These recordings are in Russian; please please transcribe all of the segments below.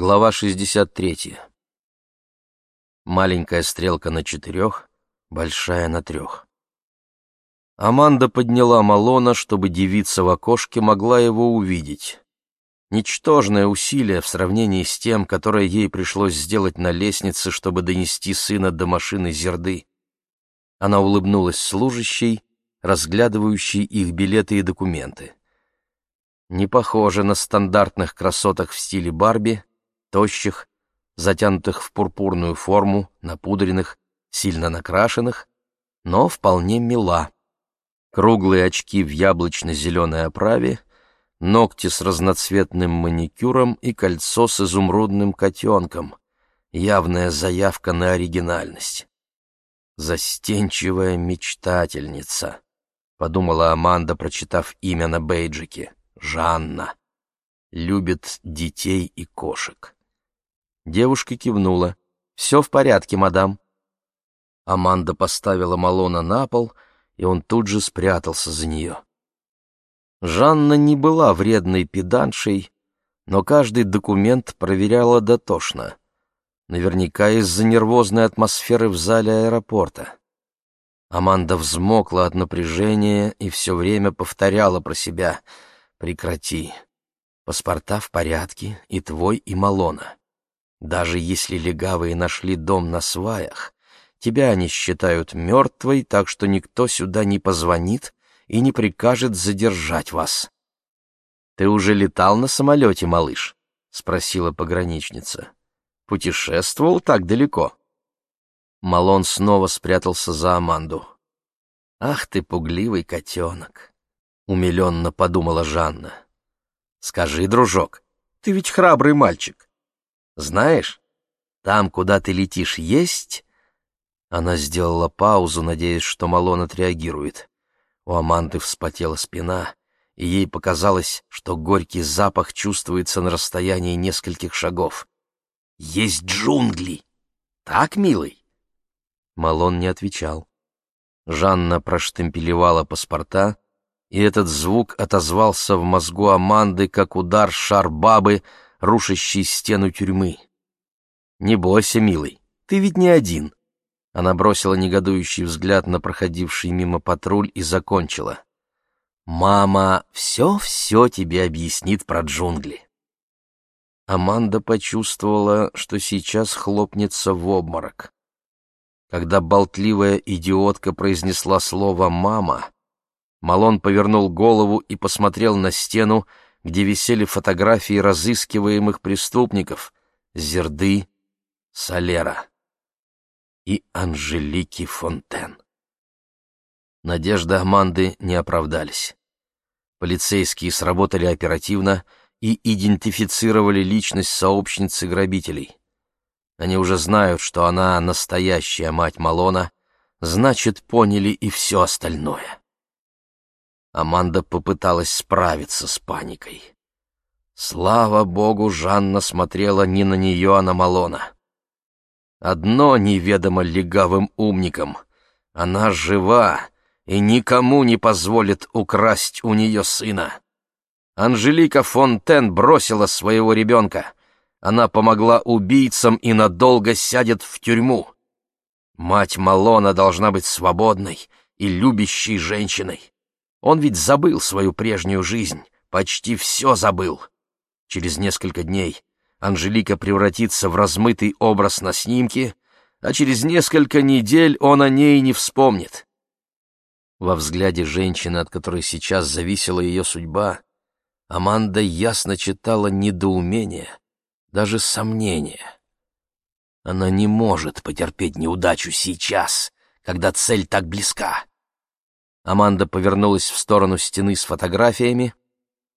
Глава 63. Маленькая стрелка на четырех, большая на трех. Аманда подняла Малона, чтобы девица в окошке могла его увидеть. Ничтожное усилие в сравнении с тем, которое ей пришлось сделать на лестнице, чтобы донести сына до машины Зерды. Она улыбнулась служащей, разглядывающей их билеты и документы. Не похоже на стандартных красоток в стиле Барби, тощих, затянутых в пурпурную форму, напудренных, сильно накрашенных, но вполне мила. Круглые очки в яблочно-зеленой оправе, ногти с разноцветным маникюром и кольцо с изумрудным котенком. Явная заявка на оригинальность. «Застенчивая мечтательница», — подумала Аманда, прочитав имя на бейджике. «Жанна. Любит детей и кошек». Девушка кивнула. «Все в порядке, мадам». Аманда поставила Малона на пол, и он тут же спрятался за нее. Жанна не была вредной педаншей, но каждый документ проверяла дотошно. Наверняка из-за нервозной атмосферы в зале аэропорта. Аманда взмокла от напряжения и все время повторяла про себя «Прекрати. Паспорта в порядке, и твой, и Малона. Даже если легавые нашли дом на сваях, тебя они считают мертвой, так что никто сюда не позвонит и не прикажет задержать вас. — Ты уже летал на самолете, малыш? — спросила пограничница. — Путешествовал так далеко? Малон снова спрятался за Аманду. — Ах ты, пугливый котенок! — умиленно подумала Жанна. — Скажи, дружок, ты ведь храбрый мальчик. Знаешь, там, куда ты летишь, есть...» Она сделала паузу, надеясь, что Малон отреагирует. У Аманды вспотела спина, и ей показалось, что горький запах чувствуется на расстоянии нескольких шагов. «Есть джунгли! Так, милый?» Малон не отвечал. Жанна проштемпелевала паспорта, и этот звук отозвался в мозгу Аманды, как удар шар бабы — рушащий стену тюрьмы. «Не бойся, милый, ты ведь не один». Она бросила негодующий взгляд на проходивший мимо патруль и закончила. «Мама все-все тебе объяснит про джунгли». Аманда почувствовала, что сейчас хлопнется в обморок. Когда болтливая идиотка произнесла слово «мама», Малон повернул голову и посмотрел на стену, где висели фотографии разыскиваемых преступников Зерды, Солера и Анжелики Фонтен. Надежды Аманды не оправдались. Полицейские сработали оперативно и идентифицировали личность сообщницы грабителей. Они уже знают, что она настоящая мать Малона, значит, поняли и все остальное. Аманда попыталась справиться с паникой. Слава богу, Жанна смотрела не на нее, а на Малона. Одно неведомо легавым умникам. Она жива и никому не позволит украсть у нее сына. Анжелика Фонтен бросила своего ребенка. Она помогла убийцам и надолго сядет в тюрьму. Мать Малона должна быть свободной и любящей женщиной. Он ведь забыл свою прежнюю жизнь, почти все забыл. Через несколько дней Анжелика превратится в размытый образ на снимке, а через несколько недель он о ней не вспомнит. Во взгляде женщины, от которой сейчас зависела ее судьба, Аманда ясно читала недоумение, даже сомнение. Она не может потерпеть неудачу сейчас, когда цель так близка. Аманда повернулась в сторону стены с фотографиями,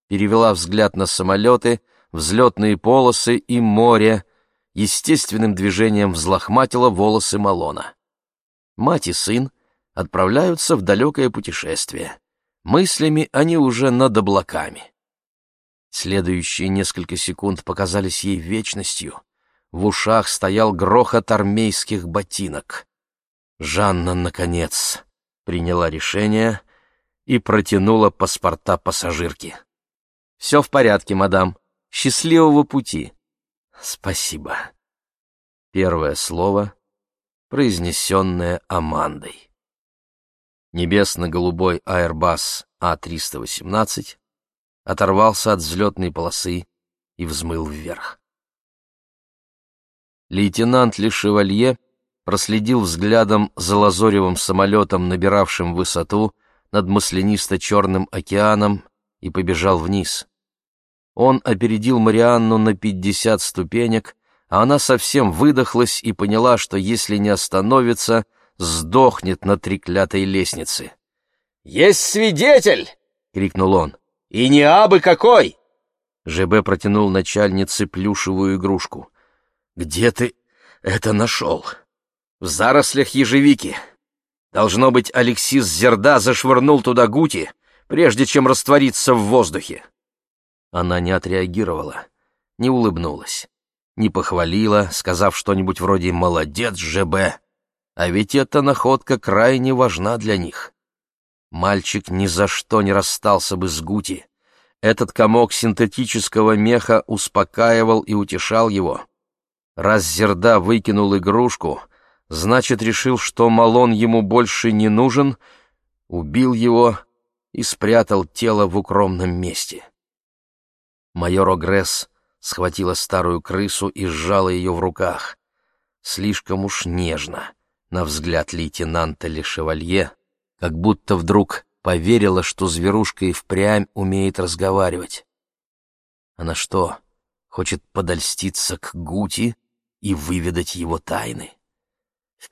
перевела взгляд на самолеты, взлетные полосы и море, естественным движением взлохматила волосы Малона. Мать и сын отправляются в далекое путешествие. Мыслями они уже над облаками. Следующие несколько секунд показались ей вечностью. В ушах стоял грохот армейских ботинок. Жанна, наконец, приняла решение и протянула паспорта пассажирке. «Все в порядке, мадам. Счастливого пути!» спасибо». Первое слово, произнесенное Амандой. Небесно-голубой Airbus А318 оторвался от взлетной полосы и взмыл вверх. Лейтенант Лешевалье проследил взглядом за лазоревым самолетом, набиравшим высоту над маслянисто-черным океаном, и побежал вниз. Он опередил Марианну на пятьдесят ступенек, а она совсем выдохлась и поняла, что если не остановится, сдохнет на треклятой лестнице. «Есть свидетель!» — крикнул он. «И не абы какой!» ЖБ протянул начальнице плюшевую игрушку. «Где ты это нашел?» «В зарослях ежевики. Должно быть, Алексис Зерда зашвырнул туда гути, прежде чем раствориться в воздухе». Она не отреагировала, не улыбнулась, не похвалила, сказав что-нибудь вроде «молодец, ЖБ». А ведь эта находка крайне важна для них. Мальчик ни за что не расстался бы с Гути. Этот комок синтетического меха успокаивал и утешал его. Раз Зерда выкинул игрушку, значит, решил, что Малон ему больше не нужен, убил его и спрятал тело в укромном месте. Майор Огресс схватила старую крысу и сжала ее в руках. Слишком уж нежно, на взгляд лейтенанта Лешевалье, как будто вдруг поверила, что зверушка и впрямь умеет разговаривать. Она что, хочет подольститься к Гути и выведать его тайны?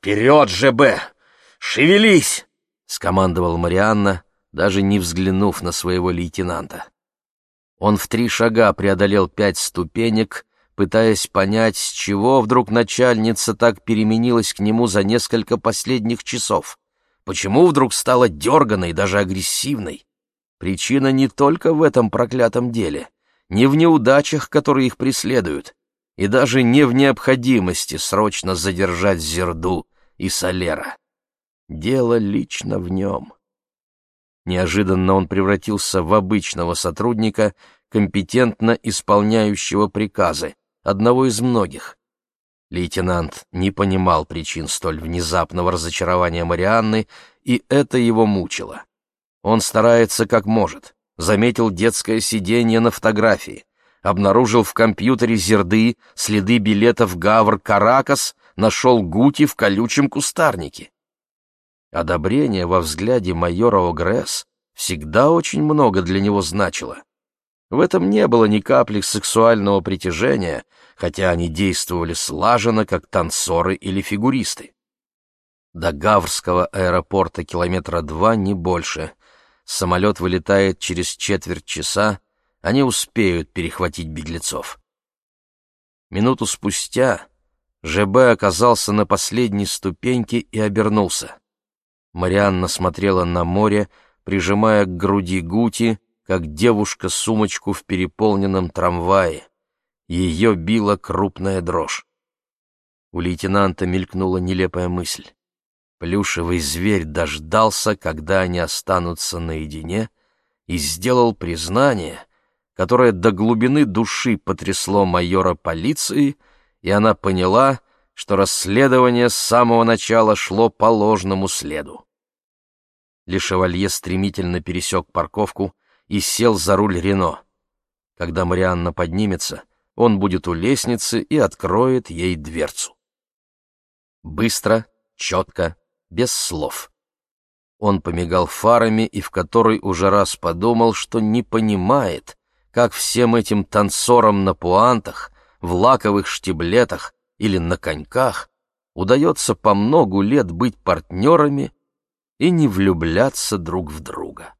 «Вперед, ЖБ! Шевелись!» — скомандовал Марианна, даже не взглянув на своего лейтенанта. Он в три шага преодолел пять ступенек, пытаясь понять, с чего вдруг начальница так переменилась к нему за несколько последних часов. Почему вдруг стала дерганой, даже агрессивной? Причина не только в этом проклятом деле, не в неудачах, которые их преследуют, и даже не в необходимости срочно задержать Зерду и Солера. Дело лично в нем. Неожиданно он превратился в обычного сотрудника, компетентно исполняющего приказы, одного из многих. Лейтенант не понимал причин столь внезапного разочарования Марианны, и это его мучило. Он старается как может, заметил детское сиденье на фотографии, обнаружил в компьютере Зерды следы билетов Гавр-Каракас, нашел Гути в колючем кустарнике. Одобрение во взгляде майора Огресс всегда очень много для него значило. В этом не было ни капли сексуального притяжения, хотя они действовали слаженно, как танцоры или фигуристы. До Гаврского аэропорта километра два, не больше. Самолет вылетает через четверть часа, они успеют перехватить беглецов. Минуту спустя ЖБ оказался на последней ступеньке и обернулся. Марианна смотрела на море, прижимая к груди Гути, как девушка сумочку в переполненном трамвае. Ее била крупная дрожь. У лейтенанта мелькнула нелепая мысль. Плюшевый зверь дождался, когда они останутся наедине, и сделал признание, которое до глубины души потрясло майора полиции, и она поняла, что расследование с самого начала шло по ложному следу. Лешевалье стремительно пересек парковку и сел за руль Рено. Когда Марианна поднимется, он будет у лестницы и откроет ей дверцу. Быстро, четко, без слов. Он помигал фарами и в который уже раз подумал, что не понимает, как всем этим танцорам на пуантах, в лаковых штиблетах или на коньках удается по многу лет быть партнерами и не влюбляться друг в друга.